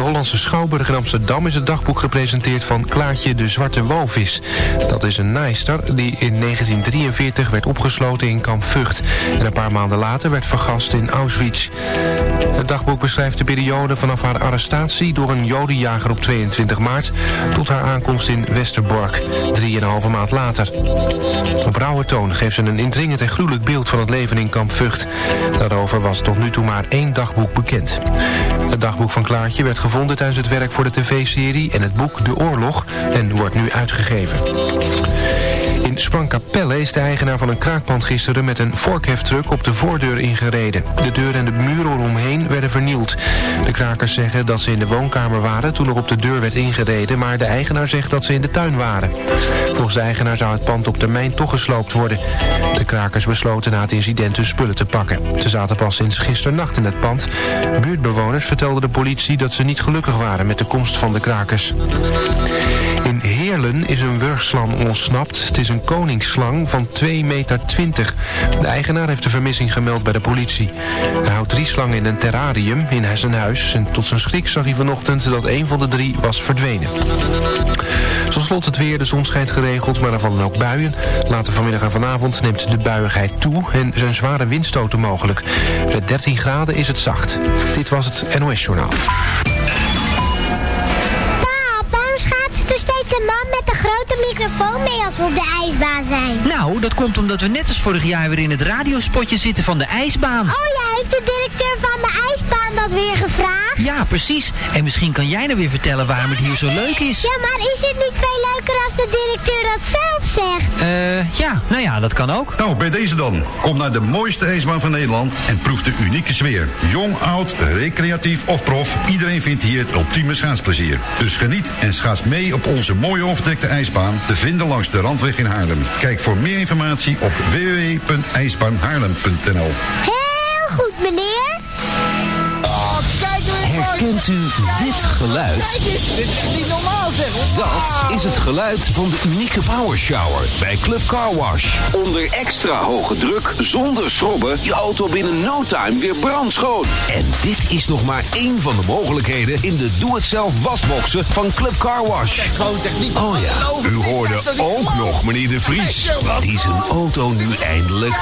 de Hollandse Schouwburg in Amsterdam is het dagboek gepresenteerd van Klaartje de Zwarte Walvis. Dat is een naaister die in 1943 werd opgesloten in kamp Vught. En een paar maanden later werd vergast in Auschwitz. Het dagboek beschrijft de periode vanaf haar arrestatie door een jodenjager op 22 maart... tot haar aankomst in Westerbork, drieënhalve maand later. Op rauwe toon geeft ze een indringend en gruwelijk beeld van het leven in kamp Vught. Daarover was tot nu toe maar één dagboek bekend. Het dagboek van Klaartje werd gevonden tijdens het werk voor de tv-serie... en het boek De Oorlog en wordt nu uitgegeven. In Sprangkapelle is de eigenaar van een kraakpand gisteren met een vorkheftruck op de voordeur ingereden. De deur en de muren eromheen werden vernield. De krakers zeggen dat ze in de woonkamer waren toen er op de deur werd ingereden, maar de eigenaar zegt dat ze in de tuin waren. Volgens de eigenaar zou het pand op termijn toch gesloopt worden. De krakers besloten na het incident hun spullen te pakken. Ze zaten pas sinds gisternacht in het pand. Buurtbewoners vertelden de politie dat ze niet gelukkig waren met de komst van de krakers. Heerlen is een wurgslang ontsnapt. Het is een koningsslang van 2,20 meter. De eigenaar heeft de vermissing gemeld bij de politie. Hij houdt drie slangen in een terrarium in zijn huis. En tot zijn schrik zag hij vanochtend dat een van de drie was verdwenen. Tot slot het weer. De zon schijnt geregeld, maar er vallen ook buien. Later vanmiddag en vanavond neemt de buiigheid toe... en zijn zware windstoten mogelijk. Met 13 graden is het zacht. Dit was het NOS Journaal. Microfoon mee als we op de ijsbaan zijn? Nou, dat komt omdat we net als vorig jaar weer in het radiospotje zitten van de ijsbaan. Oh ja, heeft de directeur van de ijsbaan dat weer gevraagd? Ja, precies. En misschien kan jij nou weer vertellen waarom het hier zo leuk is. Ja, maar is het niet veel leuker als de directeur dat zelf zegt? Eh, ja, nou ja, dat kan ook. Nou, bij deze dan. Kom naar de mooiste ijsbaan van Nederland en proef de unieke sfeer. Jong, oud, recreatief of prof, iedereen vindt hier het ultieme schaatsplezier. Dus geniet en schaats mee op onze mooie overdekte ijsbaan te vinden langs de Randweg in Haarlem. Kijk voor meer informatie op www.ijsbaanhaarlem.nl Heel goed, meneer. Herkent u dit geluid? Kijk eens, dit is niet normaal Dat is het geluid van de unieke power shower bij Club Car Wash. Onder extra hoge druk, zonder schrobben, je auto binnen no time weer brandschoon. En dit is nog maar één van de mogelijkheden in de doe-het-zelf wasboxen van Club Car Wash. Oh ja, u hoorde ook nog meneer De Vries. Die zijn auto nu eindelijk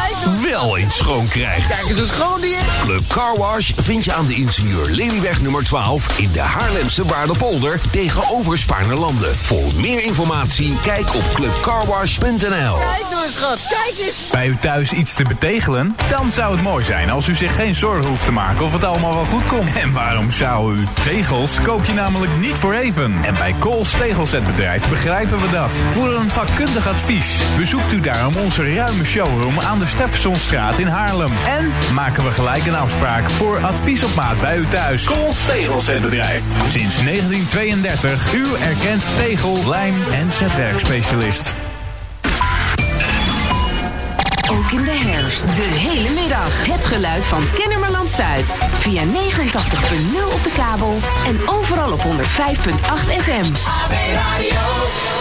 wel eens schoon krijgt. Kijk eens, het schoon die is. Club Car Wash vind je aan de ingenieur Lelyweg nummer 12 in de Haarlemse Waardepolder tegenover Spaarnerlanden. Voor meer informatie kijk op clubcarwash.nl. Kijk nou eens, schat. Kijk eens. Bij u thuis iets te betegelen? Dan zou het mooi zijn als u zich geen zorgen hoeft te maken of het allemaal wel goed komt. En waarom zou u? Tegels koop je namelijk niet voor even. En bij Kools Tegelzetbedrijf begrijpen we dat. Voor een vakkundig advies bezoekt u daarom onze ruime showroom aan de Steffensonstraat in Haarlem. En maken we gelijk een afspraak voor advies op maat bij u thuis. Kools Tegelzetbedrijf. Sinds 1932 uw erkend tegel, lijm en zetwerkspecialist. Ook in de herfst, de hele middag. Het geluid van Kennemerland Zuid. Via 89.0 op de kabel en overal op 105.8 FM. AB Radio.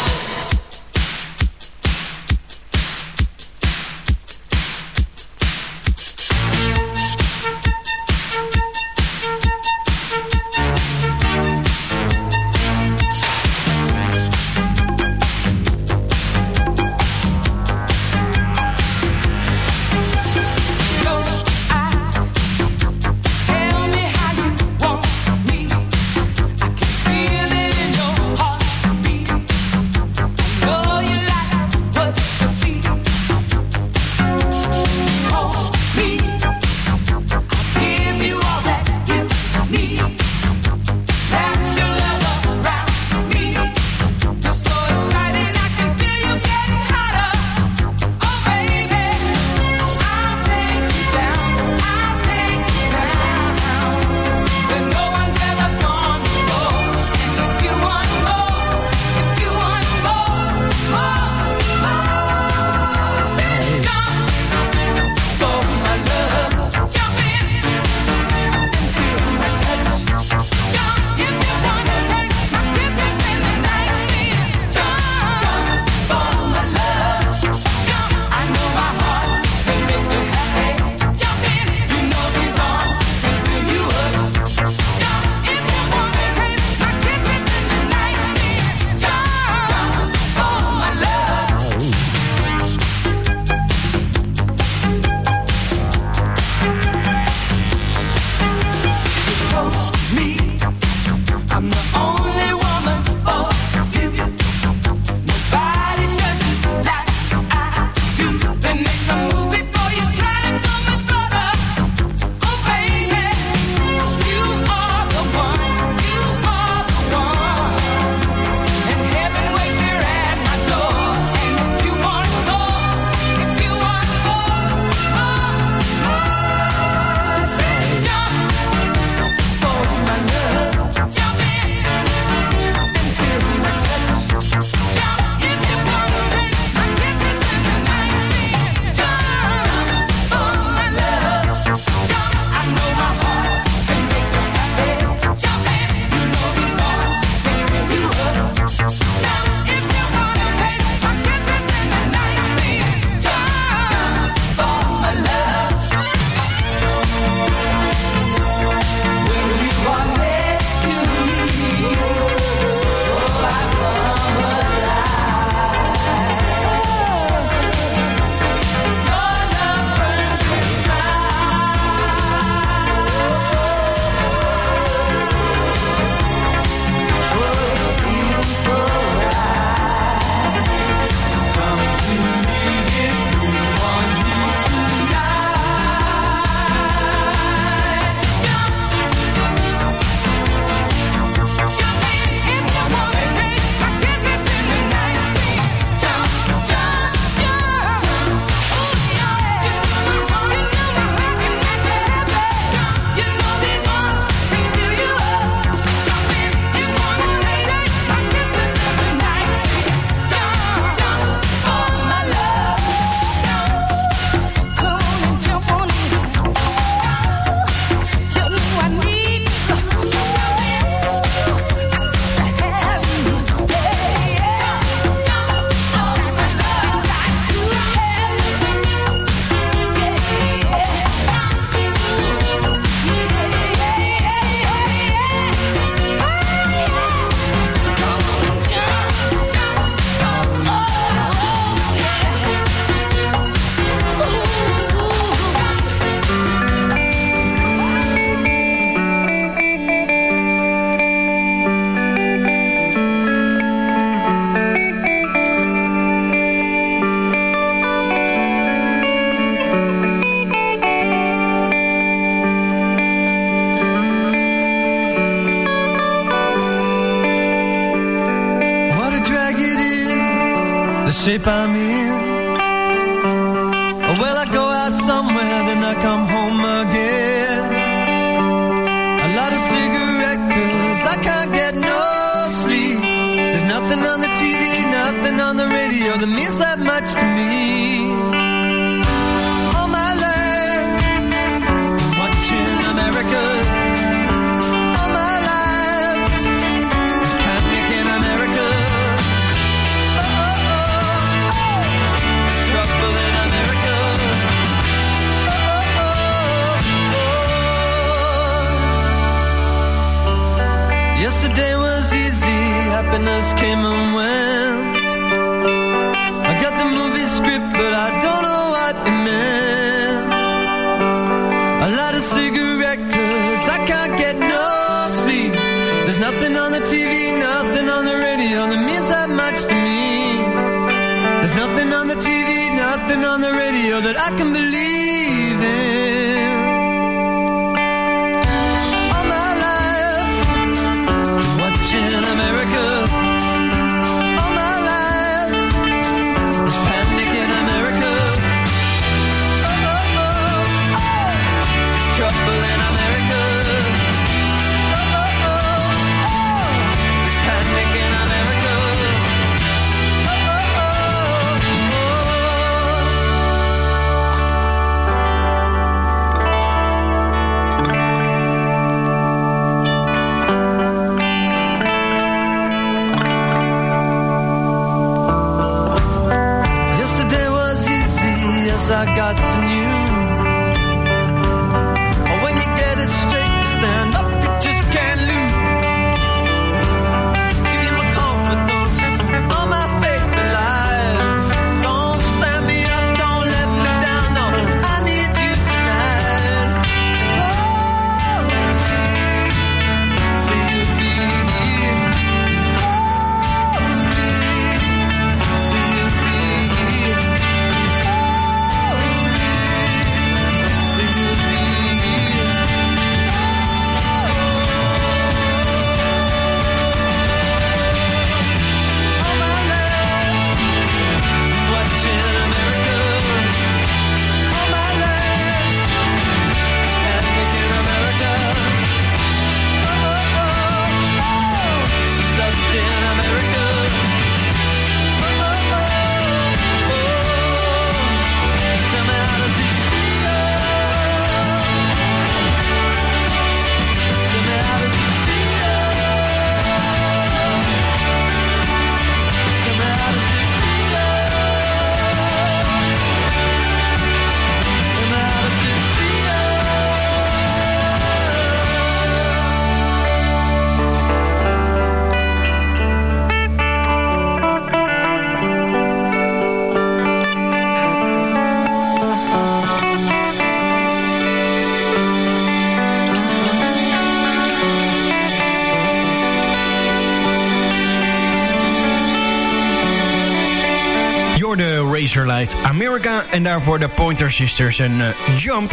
En daarvoor de Pointer Sisters en uh, Jump.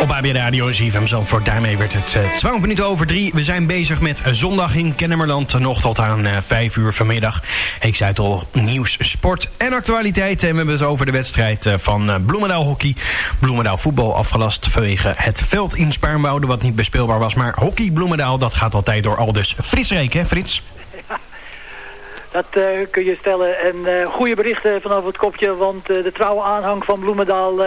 Op AB Radio ZFM Zandvoort. Daarmee werd het uh, eh, 12 minuten over 3. We zijn bezig met zondag in Kennemerland. Nog tot aan uh, eh, 5 uur vanmiddag. Ik zei het al, nieuws, sport en actualiteit. En we hebben het over de wedstrijd van Bloemendaal hockey. Bloemendaal voetbal afgelast vanwege het veld in Spaarnwoude... wat niet bespeelbaar was. Maar hockey Bloemendaal, dat gaat altijd door Aldus Frisreek, hè Frits? Dat uh, kun je stellen. En uh, goede berichten vanaf het kopje, want uh, de trouwe aanhang van Bloemendaal...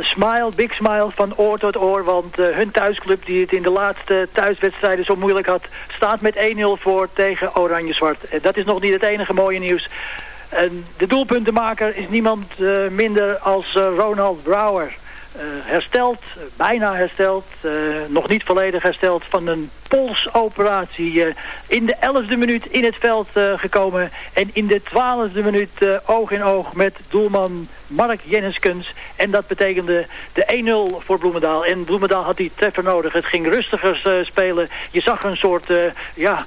smile, big smile van oor tot oor. Want hun thuisclub die het in de laatste thuiswedstrijden zo moeilijk had... staat met 1-0 voor tegen Oranje-Zwart. dat is nog niet het enige mooie nieuws. De doelpuntenmaker is niemand minder als Ronald Brouwer. Hersteld, bijna hersteld, nog niet volledig hersteld van een polsoperatie. In de elfde minuut in het veld gekomen. En in de twaalfde minuut oog in oog met doelman Mark Jenniskens. En dat betekende de 1-0 voor Bloemendaal. En Bloemendaal had die treffer nodig. Het ging rustiger spelen. Je zag een soort ja,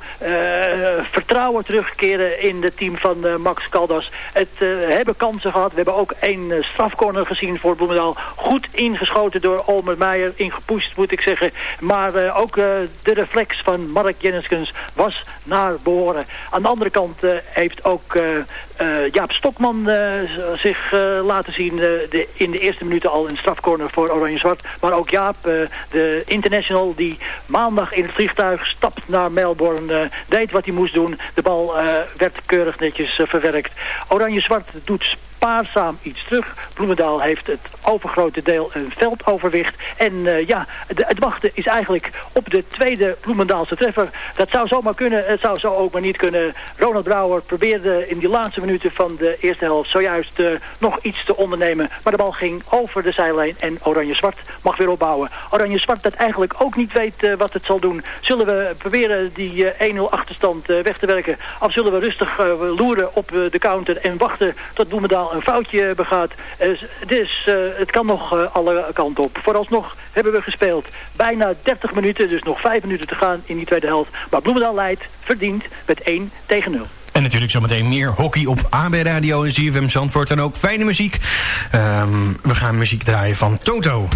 vertrouwen terugkeren in het team van Max Caldas. Het hebben kansen gehad. We hebben ook één strafcorner gezien voor Bloemendaal. Goed ingeschoten door Olmer Meijer, ingepoest moet ik zeggen. Maar ook de reflex van Mark Jenniskens was naar behoren. Aan de andere kant heeft ook Jaap Stokman zich laten zien de, in de eerste minuten al in strafcorner voor Oranje-Zwart. Maar ook Jaap, de international die maandag in het vliegtuig stapt naar Melbourne, deed wat hij moest doen. De bal werd keurig netjes verwerkt. Oranje-Zwart doet spaarzaam iets terug. Bloemendaal heeft het overgrote deel een veldoverwicht. En uh, ja, het wachten is eigenlijk op de tweede Bloemendaalse treffer. Dat zou zomaar kunnen, het zou zo ook maar niet kunnen. Ronald Brouwer probeerde in die laatste minuten van de eerste helft zojuist uh, nog iets te ondernemen. Maar de bal ging over de zijlijn en Oranje-Zwart mag weer opbouwen. Oranje-Zwart dat eigenlijk ook niet weet uh, wat het zal doen. Zullen we proberen die 1-0 achterstand weg te werken? Of zullen we rustig loeren op de counter en wachten tot Bloemendaal een foutje begaat. dus uh, het kan nog uh, alle kanten op. Vooralsnog hebben we gespeeld bijna 30 minuten, dus nog 5 minuten te gaan in die tweede helft. Maar Bloemendaal leidt, verdient, met 1 tegen 0. En natuurlijk zometeen meer hockey op AB Radio en ZFM Zandvoort. En ook fijne muziek. Um, we gaan muziek draaien van Toto.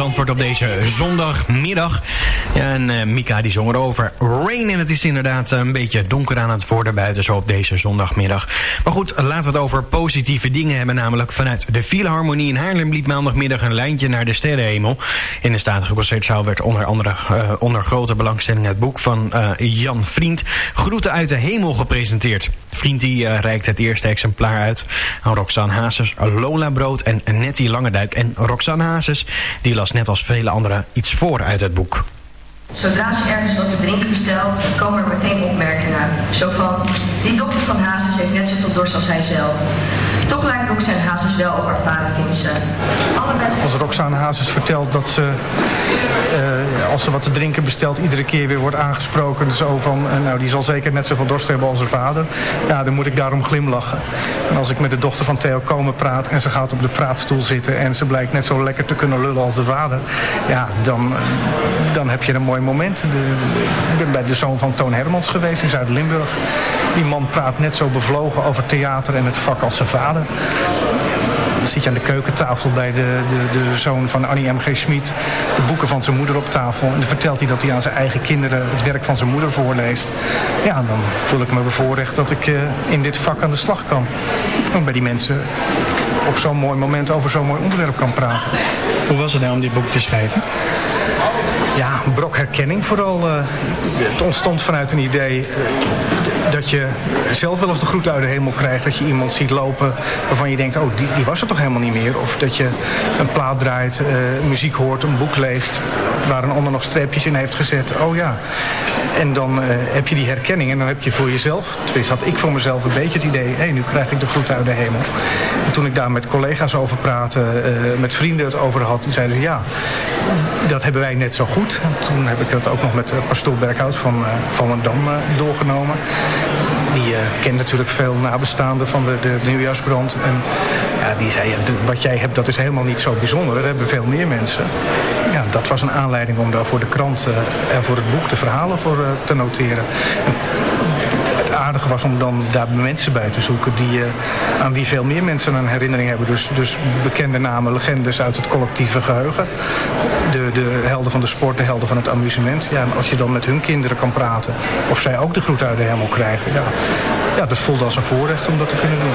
Zandvoort op deze zondagmiddag. En uh, Mika die zong erover Rain. En het is inderdaad een beetje donker aan het worden buiten zo op deze zondagmiddag. Maar goed, laten we het over positieve dingen hebben. Namelijk vanuit de Philharmonie in Haarlem liep maandagmiddag een lijntje naar de sterrenhemel. In de statige concertzaal werd onder andere uh, onder grote belangstelling het boek van Jan Vriend... Groeten uit de hemel gepresenteerd. Vriend die reikt het eerste exemplaar uit aan Roxanne Hazes, Lola Brood en Nettie Langeduik. En Roxanne Hazes die las net als vele anderen iets voor uit het boek. Zodra ze ergens wat te drinken bestelt, komen er meteen opmerkingen. Zo van, die dochter van Hazes heeft net zoveel dorst als hij zelf. Toch lijkt Roxanne Hazes wel op haar vader Vincent. Allebei Als Roxanne Hazes vertelt dat ze, uh, als ze wat te drinken bestelt, iedere keer weer wordt aangesproken. Zo van, uh, nou die zal zeker net zoveel dorst hebben als haar vader. Ja, dan moet ik daarom glimlachen. En als ik met de dochter van Theo Komen praat en ze gaat op de praatstoel zitten en ze blijkt net zo lekker te kunnen lullen als de vader. Ja, dan, dan heb je een mooi moment. Ik ben bij de zoon van Toon Hermans geweest in Zuid-Limburg. Die man praat net zo bevlogen over theater en het vak als zijn vader. Dan zit je aan de keukentafel bij de, de, de zoon van Annie M.G. Schmid. De boeken van zijn moeder op tafel. En dan vertelt hij dat hij aan zijn eigen kinderen het werk van zijn moeder voorleest. Ja, dan voel ik me bevoorrecht dat ik uh, in dit vak aan de slag kan. En bij die mensen op zo'n mooi moment over zo'n mooi onderwerp kan praten. Hoe was het nou om dit boek te schrijven? Ja, een brok herkenning vooral. Uh, het ontstond vanuit een idee uh, dat je zelf wel eens de groet uit de hemel krijgt. Dat je iemand ziet lopen waarvan je denkt, oh, die, die was er toch helemaal niet meer. Of dat je een plaat draait, uh, muziek hoort, een boek leest... waar een ander nog streepjes in heeft gezet. Oh ja. En dan heb je die herkenning en dan heb je voor jezelf... tenminste had ik voor mezelf een beetje het idee... hé, hey, nu krijg ik de groet uit de hemel. En toen ik daar met collega's over praatte, met vrienden het over had... die zeiden ze, ja, dat hebben wij net zo goed. En toen heb ik dat ook nog met pastoor Berghout van, uh, van Dam doorgenomen. Die uh, kent natuurlijk veel nabestaanden van de, de, nieuwjaarsbrand. En ja, die zei, wat jij hebt, dat is helemaal niet zo bijzonder. Dat hebben veel meer mensen. Ja, dat was een aanleiding om daar voor de krant en voor het boek de verhalen voor te noteren. En het aardige was om dan daar mensen bij te zoeken die, uh, aan wie veel meer mensen een herinnering hebben. Dus, dus bekende namen, legendes uit het collectieve geheugen. De, de helden van de sport, de helden van het amusement. Ja, en als je dan met hun kinderen kan praten, of zij ook de groet uit de hemel krijgen. Ja, ja dat voelde als een voorrecht om dat te kunnen doen.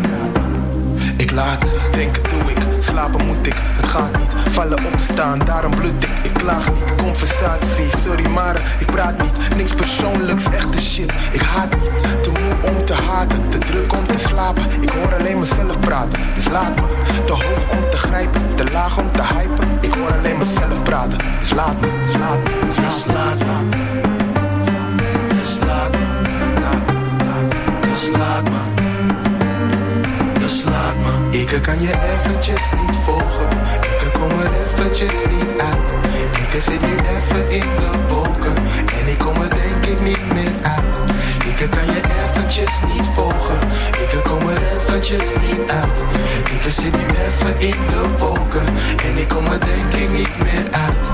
laat. Denken doe ik, slapen moet ik, het gaat niet. Vallen opstaan, daarom bloed ik. Ik klaag niet, conversatie, sorry maar ik praat niet. Niks persoonlijks, echte shit, ik haat niet. Te moe om te haten, te druk om te slapen. Ik hoor alleen mezelf praten, dus laat me. Te hoog om te grijpen, te laag om te hypen. Ik hoor alleen mezelf praten, dus laat me, dus laat me. Dus laat me me. Ik kan je eventjes niet volgen. Ik kom er eventjes niet uit. Ik zit nu even in de wolken. En ik kom er denk ik niet meer uit. Ik kan je eventjes niet volgen. Ik kom er eventjes niet uit. Ik zit nu even in de wolken. En ik kom er denk ik niet meer uit.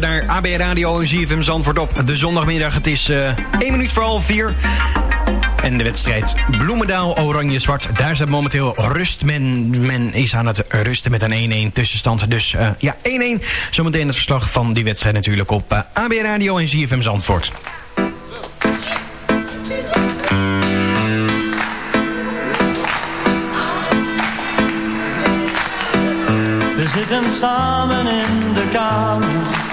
Daar naar AB Radio en ZFM Zandvoort op de zondagmiddag. Het is eh, uh, 1 minuut voor half 4. En de wedstrijd Bloemendaal, Oranje-Zwart. Daar staat momenteel rust. Men, men is aan het rusten met een 1-1 tussenstand. Dus eh, ja, 1-1. Zometeen het verslag van die wedstrijd natuurlijk op eh, AB Radio en ZFM Zandvoort. We zitten samen in de kamer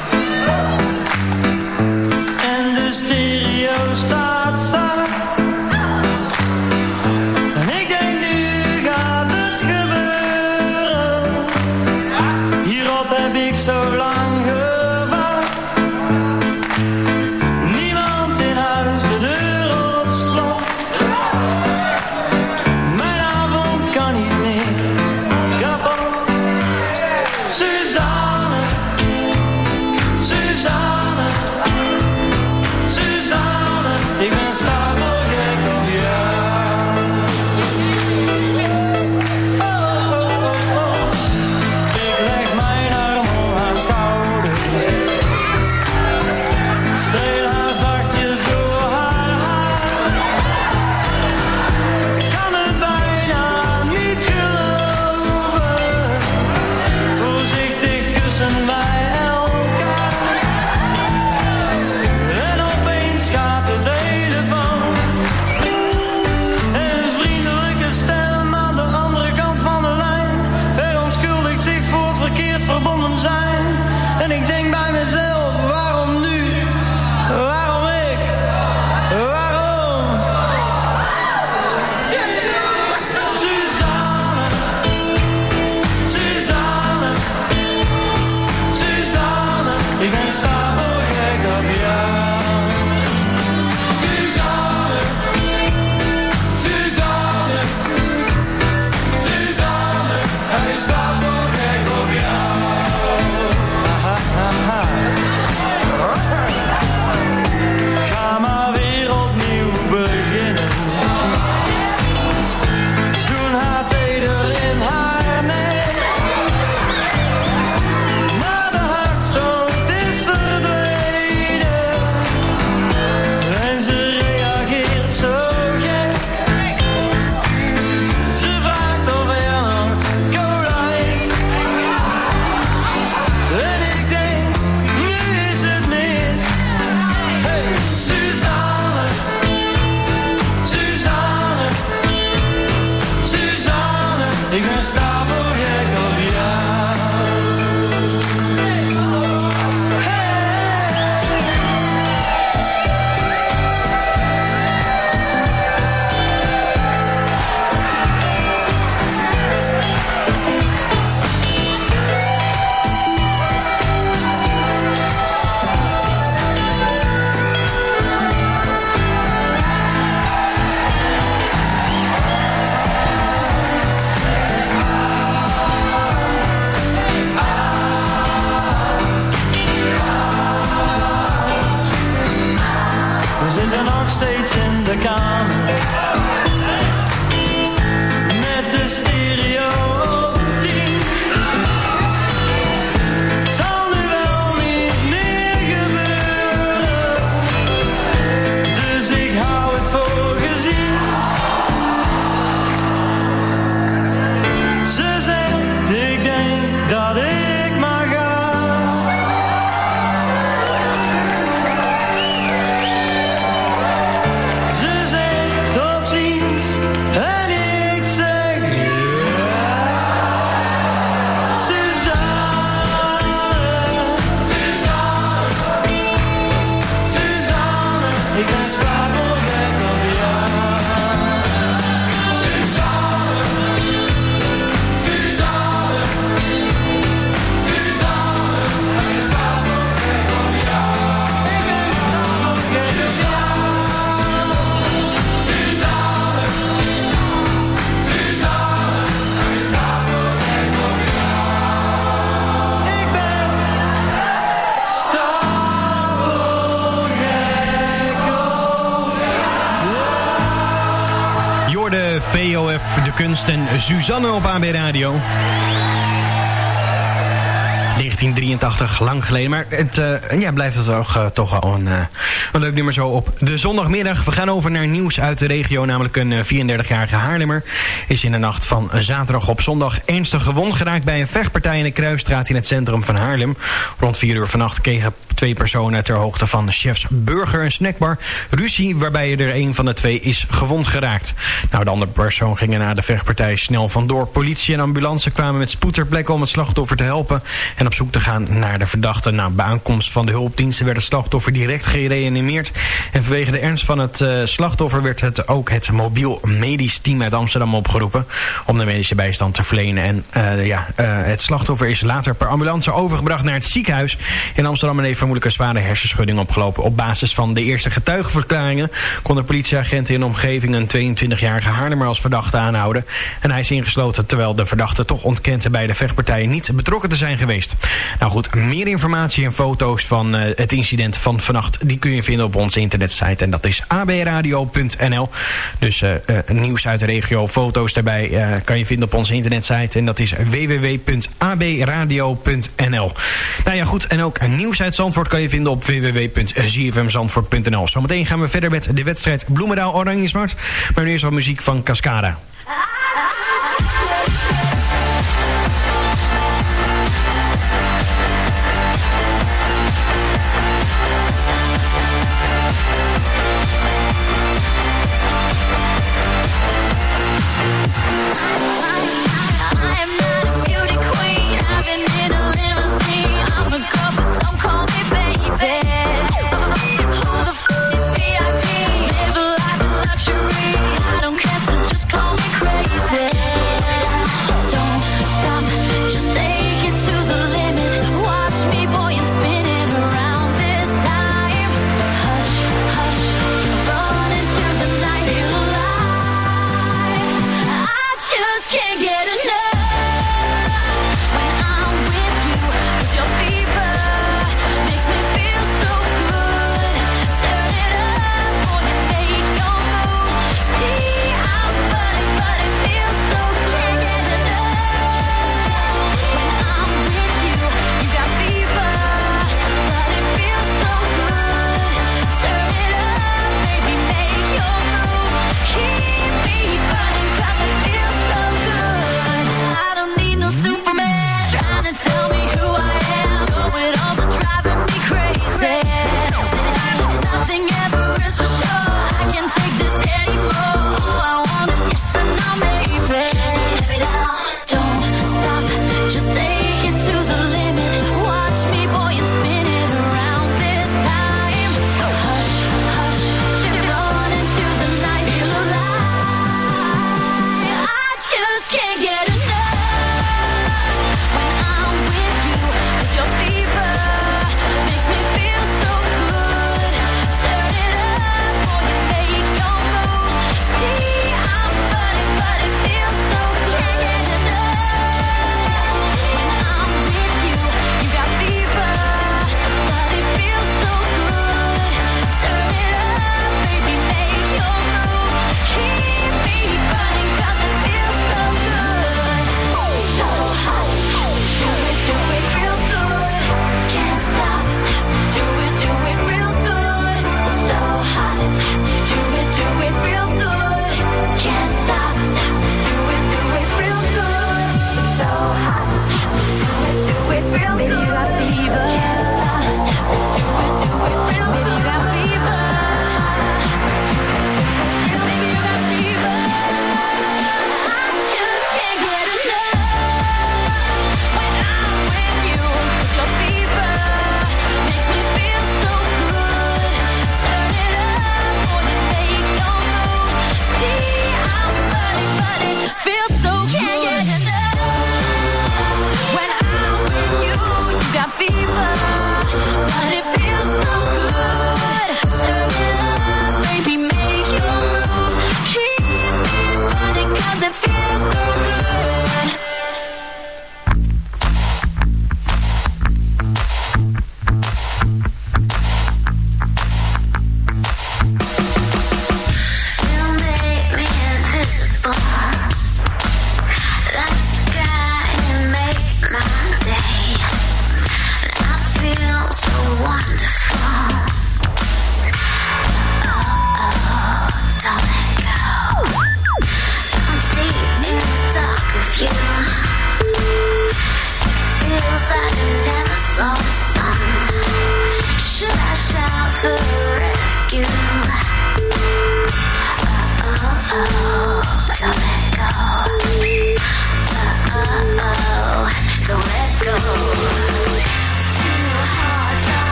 Suzanne op AB Radio. 1983, lang geleden. Maar het eh, ja, blijft het ook, eh, toch wel een, eh, een leuk nummer zo op de zondagmiddag. We gaan over naar nieuws uit de regio. Namelijk een 34-jarige Haarlemmer is in de nacht van zaterdag op zondag ernstig gewond geraakt bij een vechtpartij in de Kruisstraat in het centrum van Haarlem. Rond 4 uur vannacht kregen twee personen ter hoogte van Chefs Burger een snackbar ruzie waarbij er een van de twee is gewond geraakt. Nou, de andere persoon ging na de vechtpartij snel vandoor. Politie en ambulance kwamen met spoed ter plekke om het slachtoffer te helpen en op zoek te gaan naar de verdachte. Nou, bij aankomst van de hulpdiensten werd het slachtoffer direct En vanwege de ernst van het uh, slachtoffer werd het ook het mobiel medisch team uit Amsterdam opgeroepen om de medische bijstand te verlenen. En uh, ja, uh, het slachtoffer is later per ambulance overgebracht naar het ziekenhuis in Amsterdam en heeft vermoedelijk een zware hersenschudding opgelopen. Op basis van de eerste getuigenverklaringen kon de politieagenten in de omgeving een 22-jarige Haarlemmer als verdachte aanhouden. En hij is ingesloten terwijl de verdachte toch ontkent bij de vechtpartijen niet betrokken te zijn geweest. Nou goed, meer informatie en foto's van het incident van vannacht... die kun je vinden op onze internetsite. En dat is abradio.nl. Dus uh, nieuws uit de regio, foto's daarbij kan je vinden op onze internetsite. En dat is www.abradio.nl. Nou ja, goed. En ook nieuws uit Zandvoort kan je vinden op www.zfmzandvoort.nl. Zometeen gaan we verder met de wedstrijd Bloemendaal Oranje Zwart. Maar nu is al muziek van Cascada.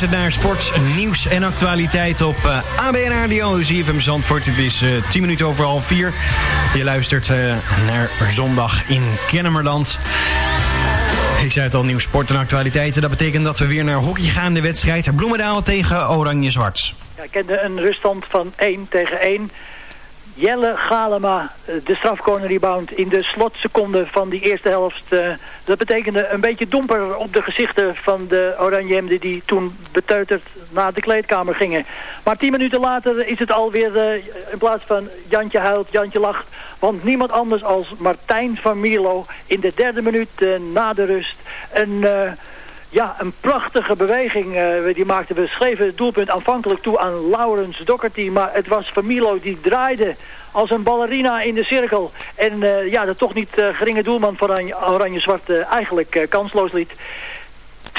Luistert naar sport, nieuws en actualiteit op uh, eh, AB Radio, ZFM Zandvoort. Het is uh, eh, 10 minuten over half 4. Je luistert uh, naar zondag in Kennemerland. Ik zei het al, nieuw sport en actualiteiten. Dat betekent dat we weer naar hockey gaan. De wedstrijd Bloemendaal tegen Oranje-Zwart. Ja, ik kende een ruststand van 1 tegen 1. Jelle Galema, eh, de strafcorner rebound in de slotseconde van die eerste helft. Uh, dat betekende een beetje domper op de gezichten van de Oranjemden die toen beteuterd naar de kleedkamer gingen. Maar tien minuten later is het alweer uh, in plaats van Jantje huilt, Jantje lacht. Want niemand anders als Martijn van Mierlo in de derde minuut na de rust een... Ja, een prachtige beweging. Uh, die maakte, we schreven het doelpunt aanvankelijk toe aan Laurens Docherty. Maar het was Familo die draaide als een ballerina in de cirkel. En uh, ja, de toch niet uh, geringe doelman van Oranje-Zwart Oranje eigenlijk kansloos liet.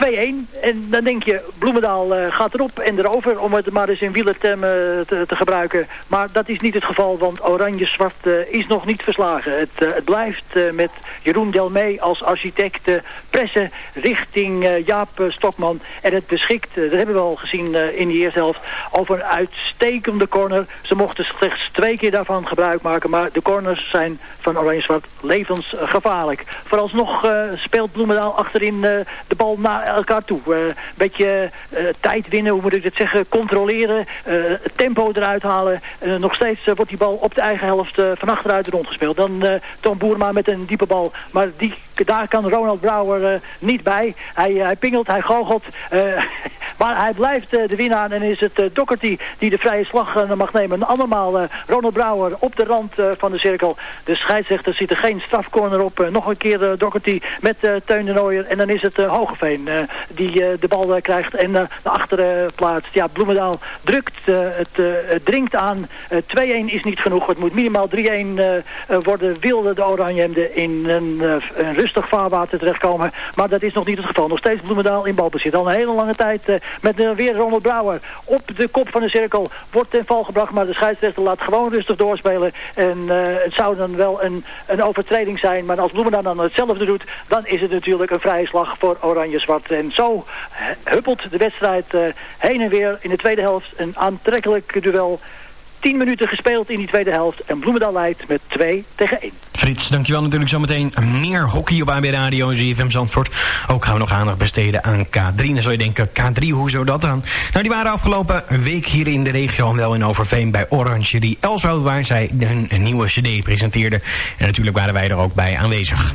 2-1. En dan denk je, Bloemendaal uh, gaat erop en erover om het maar eens in wielertem uh, te, te, gebruiken. Maar dat is niet het geval, want Oranje-Zwart uh, is nog niet verslagen. Het, het blijft met Jeroen Delmee als architect pressen richting Jaap Stokman. En het beschikt, dat hebben we al gezien in de eerste helft, over een uitstekende corner. Ze mochten slechts twee keer daarvan gebruik maken, maar de corners zijn van Oranje-Zwart levensgevaarlijk. Vooralsnog speelt Bloemendaal achterin de bal naar elkaar toe. Een uh, beetje uh, tijd winnen, hoe moet ik dit zeggen, controleren, uh, tempo eruit halen. nog steeds wordt die bal op de eigen helft van achteruit rondgespeeld. Dan Toon Boerma met een diepe bal. Maar die, daar kan Ronald Brouwer niet bij. Hij, hij pingelt, hij goochelt. maar hij blijft de winnaar en is het Doherty die de vrije slag mag nemen. Andermaal Ronald Brouwer op de rand van de cirkel. De scheidsrechter ziet er geen strafcorner op. nog een keer uh, Doherty met Teun de Nooier. En dan is het Hogeveen. Eh, die eh, de bal eh, krijgt en naar achteren plaatst. Ja, Bloemendaal drukt, het, dringt aan. 2-1 is niet genoeg. Het moet minimaal 3-1 worden. Wilde de Oranjemden in een, een, rustig vaarwater terechtkomen. Maar dat is nog niet het geval. Nog steeds Bloemendaal in balbezit. Al een hele lange tijd met weer Ronald Brouwer op de kop van de cirkel. Wordt ten val gebracht, maar de scheidsrechter laat gewoon rustig doorspelen. En het zou dan wel een, een overtreding zijn. Maar als Bloemendaal dan hetzelfde doet, dan is het natuurlijk een vrije slag voor Oranje-Zwart. En zo huppelt de wedstrijd eh, heen en weer in de tweede helft. Een aantrekkelijk duel. 10 minuten gespeeld in die tweede helft. En Bloemendaal leidt met 2 tegen 1. Frits, dankjewel natuurlijk zometeen. Meer hockey op AB Radio en ZFM Zandvoort. Ook gaan we nog aandacht besteden aan K3. Dan zou je denken, K3, hoe zou dat dan? Nou, die waren afgelopen week hier in de regio, wel in Overveen, bij Orangerie Elswoud, waar zij hun nieuwe cd presenteerden. En natuurlijk waren wij er ook bij aanwezig.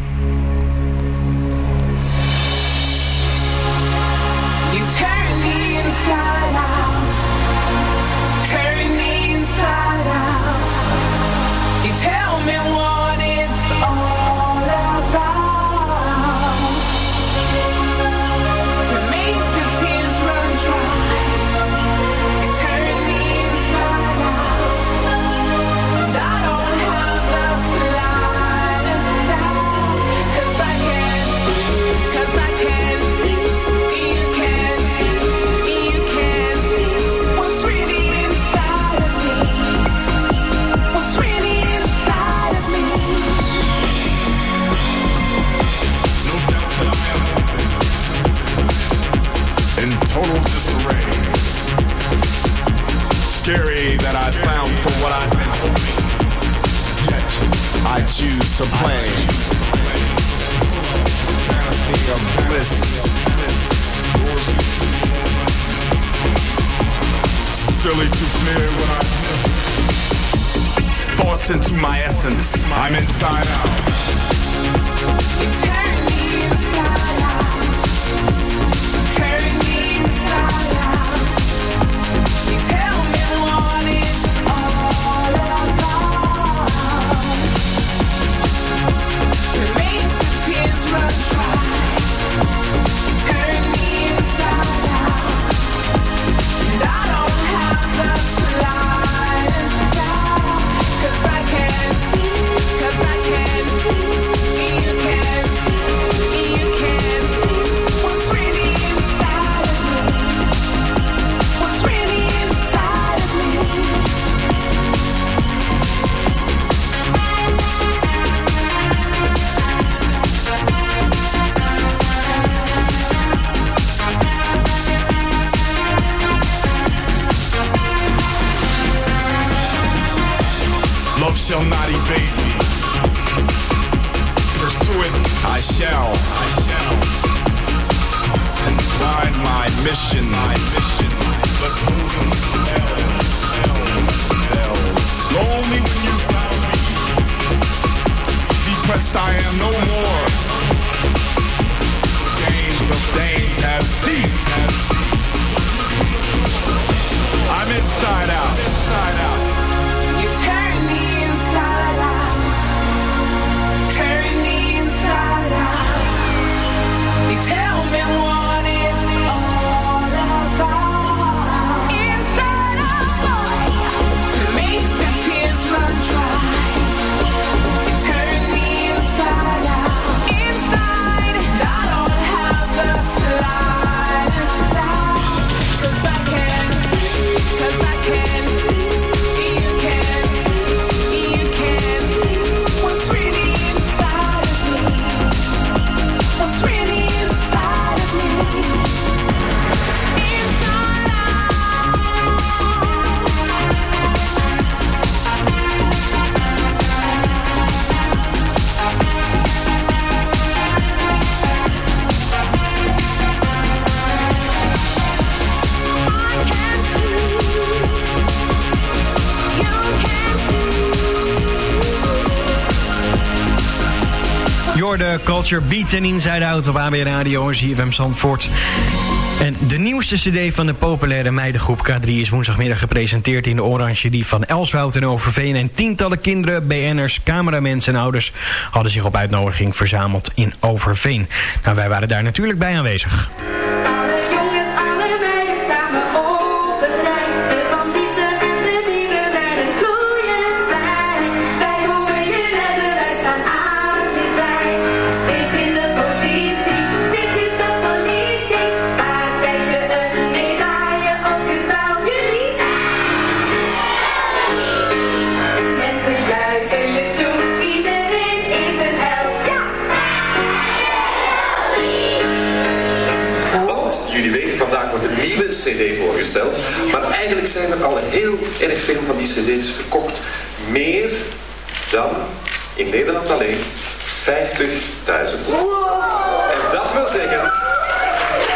I found for what I found. I choose to play. Fantasy of bliss. Silly to fear what I miss. Thoughts into my essence. I'm inside out. You turn me inside out. Culture Beat en Inside Out op AB Radio, ZFM Zandvoort. En de nieuwste cd van de populaire meidengroep K3 is woensdagmiddag gepresenteerd in de Oranje die van Elswoud en Overveen. En tientallen kinderen, BN'ers, cameramensen en ouders hadden zich op uitnodiging verzameld in Overveen. Nou, wij waren daar natuurlijk bij aanwezig. Erg veel van die cd's verkocht. Meer dan in Nederland alleen 50.000. En dat wil zeggen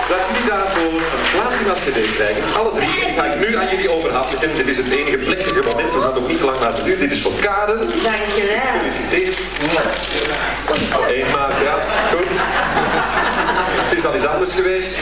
dat jullie daarvoor een platina cd krijgen. Alle drie. Die ga ik nu aan jullie overhandigen. Dit is het enige plechtige moment. We gaan ook niet te lang laten duren. Dit is voor Karen. Dankjewel. Gefeliciteerd. Eén maar, ja. Goed. Het is al eens anders geweest.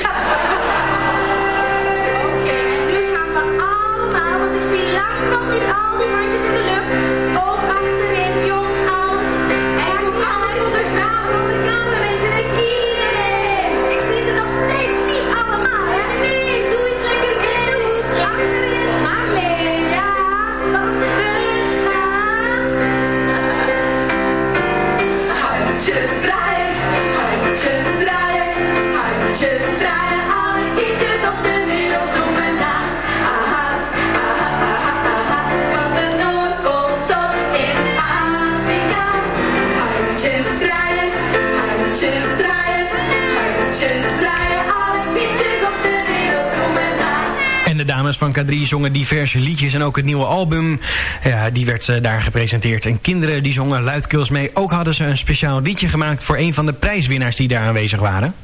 Zongen diverse liedjes en ook het nieuwe album. Ja, die werd eh, daar gepresenteerd. En kinderen die zongen luidkeels mee. Ook hadden ze een speciaal liedje gemaakt voor een van de prijswinnaars die daar aanwezig waren.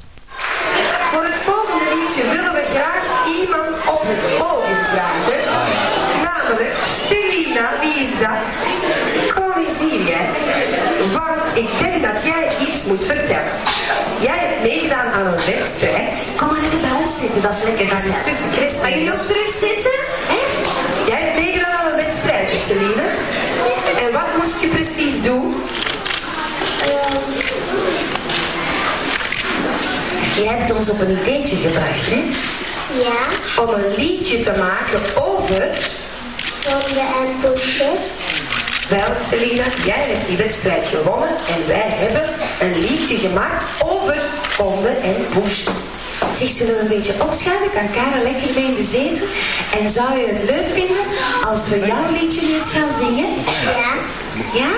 Op een ideetje gebracht, hè? Ja, Om een liedje te maken over... ronde en toetjes. Wel, Selina, jij hebt die wedstrijd gewonnen en wij hebben een liedje gemaakt over konden en poesjes. Zeg, zullen we een beetje opschuiven? Kan Kara lekker mee in de zetel? En zou je het leuk vinden als we jouw liedje nu eens gaan zingen? Ja. Ja?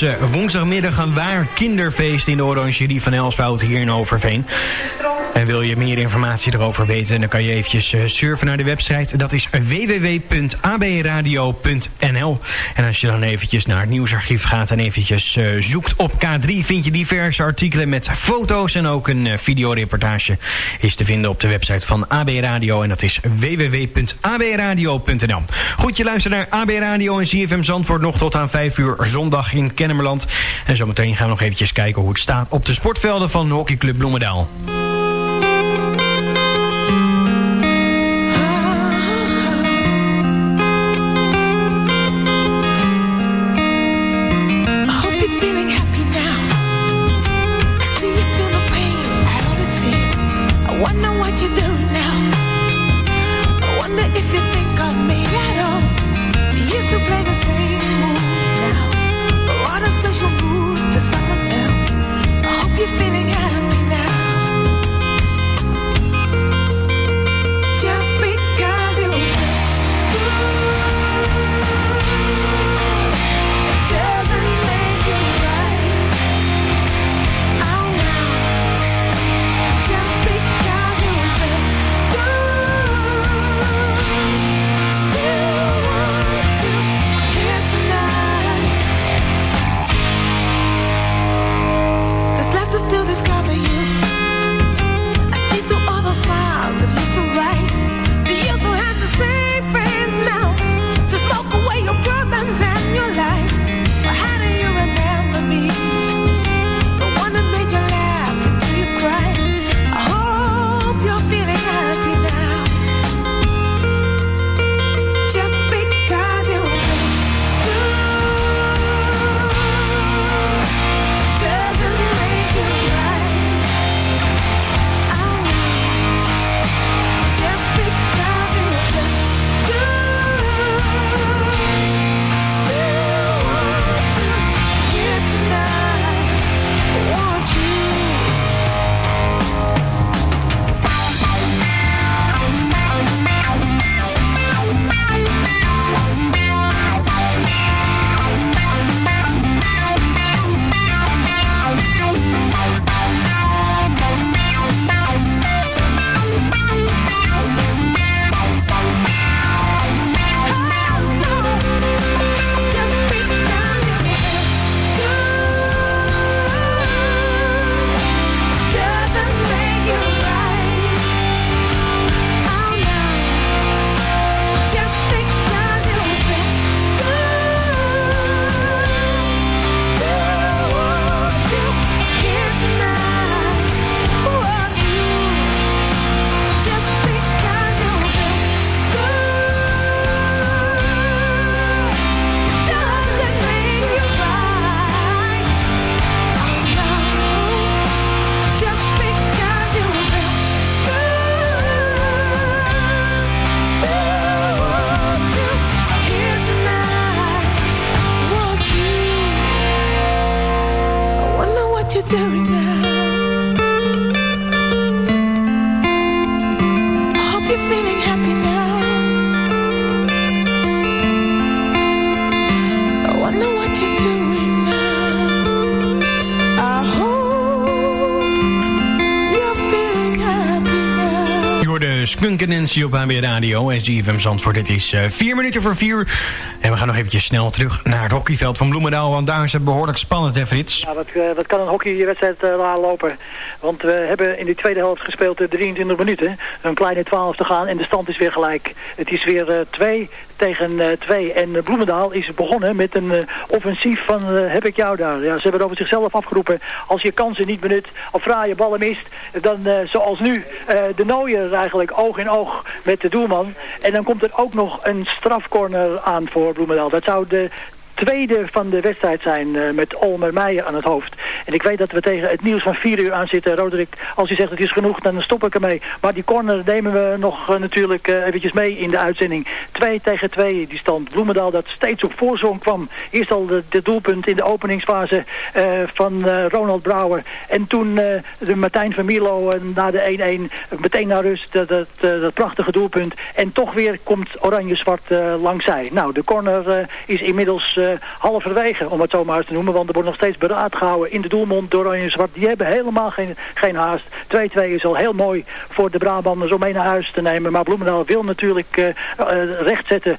Dus eh, woensdagmiddag een waar kinderfeest in de Orangerie van Elswoud hier in Overveen. En wil je meer informatie erover weten, dan kan je eventjes eh, surfen naar de website. Dat is www.abradio.nl En als je dan eventjes naar het nieuwsarchief gaat en eventjes eh, zoekt op K3... vind je diverse artikelen met foto's en ook een eh, videoreportage... is te vinden op de website van AB Radio. En dat is www.abradio.nl Goed, je luistert naar AB Radio en CFM Zandvoort nog tot aan 5 uur zondag in Kennemerland. En zometeen gaan we nog eventjes kijken hoe het staat op de sportvelden van hockeyclub Bloemendaal. Nancy op HB Radio en GFM Zandvoort. Dit is eh, vier minuten voor vier. En we gaan nog eventjes snel terug naar het hockeyveld van Bloemendaal. Want daar is het behoorlijk spannend, hè Frits? Ja, wat, eh, wat kan een hockeywedstrijd uh, lopen? Want we hebben in die tweede helft gespeeld eh, 23 minuten. Een kleine 12 te gaan en de stand is weer gelijk. Het is weer 2 tegen 2. en Bloemendaal is begonnen met een offensief van heb ik jou daar. Ja, ze hebben over zichzelf afgeroepen. Als je kansen niet benut of fraaie ballen mist, dan zoals nu de Nooier eigenlijk oog in oog met de doelman. En dan komt er ook nog een strafcorner aan voor Bloemendaal. Dat zou de tweede van de wedstrijd zijn uh, met Olmer Meijer aan het hoofd. En ik weet dat we tegen het nieuws van 4 uur aan zitten. Roderick, als u zegt het is genoeg, dan stop ik ermee. Maar die corner nemen we nog uh, natuurlijk uh, eventjes mee in de uitzending. 2 tegen 2 die stand. Bloemendaal dat steeds op voorzorg kwam. Eerst al de doelpunt in de openingsfase van Ronald Brouwer. En toen de Martijn van Milo na de 1-1 meteen naar rust. Dat, dat, prachtige doelpunt. En toch weer komt Oranje-Zwart langzij. Nou, de corner is inmiddels halverwege, om het zo maar eens te noemen. Want er wordt nog steeds beraad gehouden in de doelmond door Oranje Zwart. Die hebben helemaal geen, geen haast. 2-2 is al heel mooi voor de Brabanders om mee naar huis te nemen. Maar Bloemendaal wil natuurlijk uh, uh, rechtzetten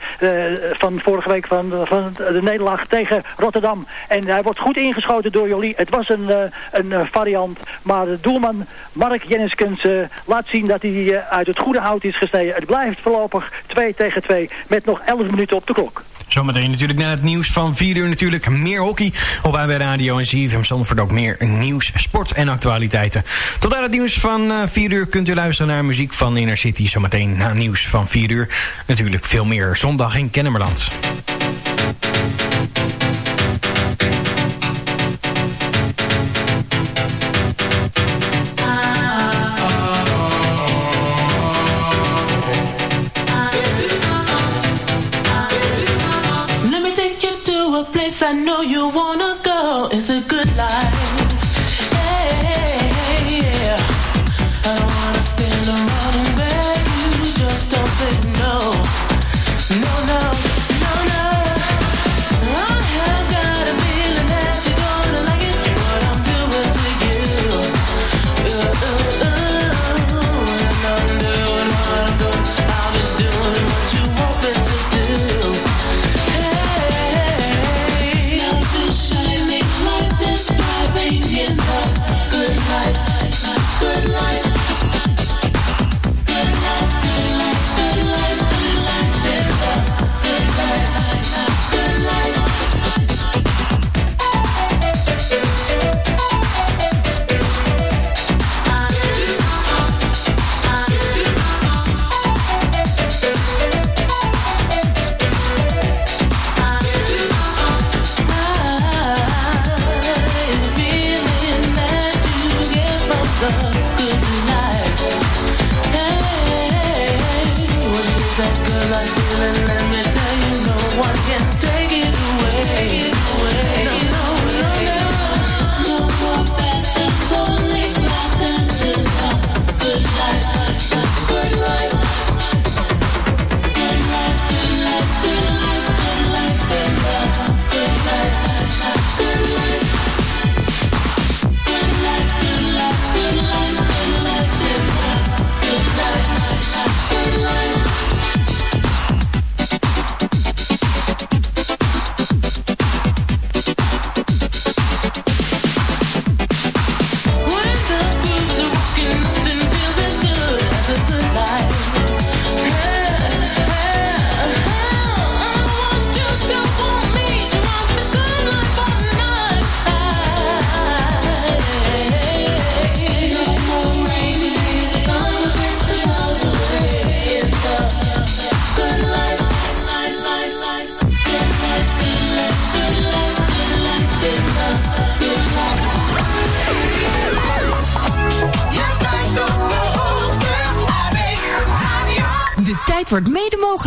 van vorige week van, van de nederlaag tegen Rotterdam. En hij wordt goed ingeschoten door Jolie. Het was een, een variant, maar de doelman Mark Jenniskens laat zien dat hij uit het goede hout is gesneden. Het blijft voorlopig 2 tegen 2 met nog 11 minuten op de klok. Zometeen natuurlijk na het nieuws van 4 uur natuurlijk meer hockey op AB Radio en CFM Zandvoort ook meer nieuws, sport en actualiteiten. Tot aan het nieuws van 4 uur kunt u luisteren naar muziek van Inner City. Zometeen na nieuws van 4 uur natuurlijk veel meer zondag in Kennemerland.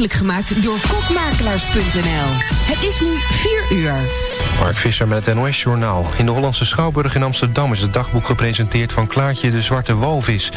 Gemaakt door kokmakelaars.nl. Het is nu 4 uur. Mark Visser met het NOS-journaal. In de Hollandse Schouwburg in Amsterdam is het dagboek gepresenteerd van Klaartje de Zwarte Walvis.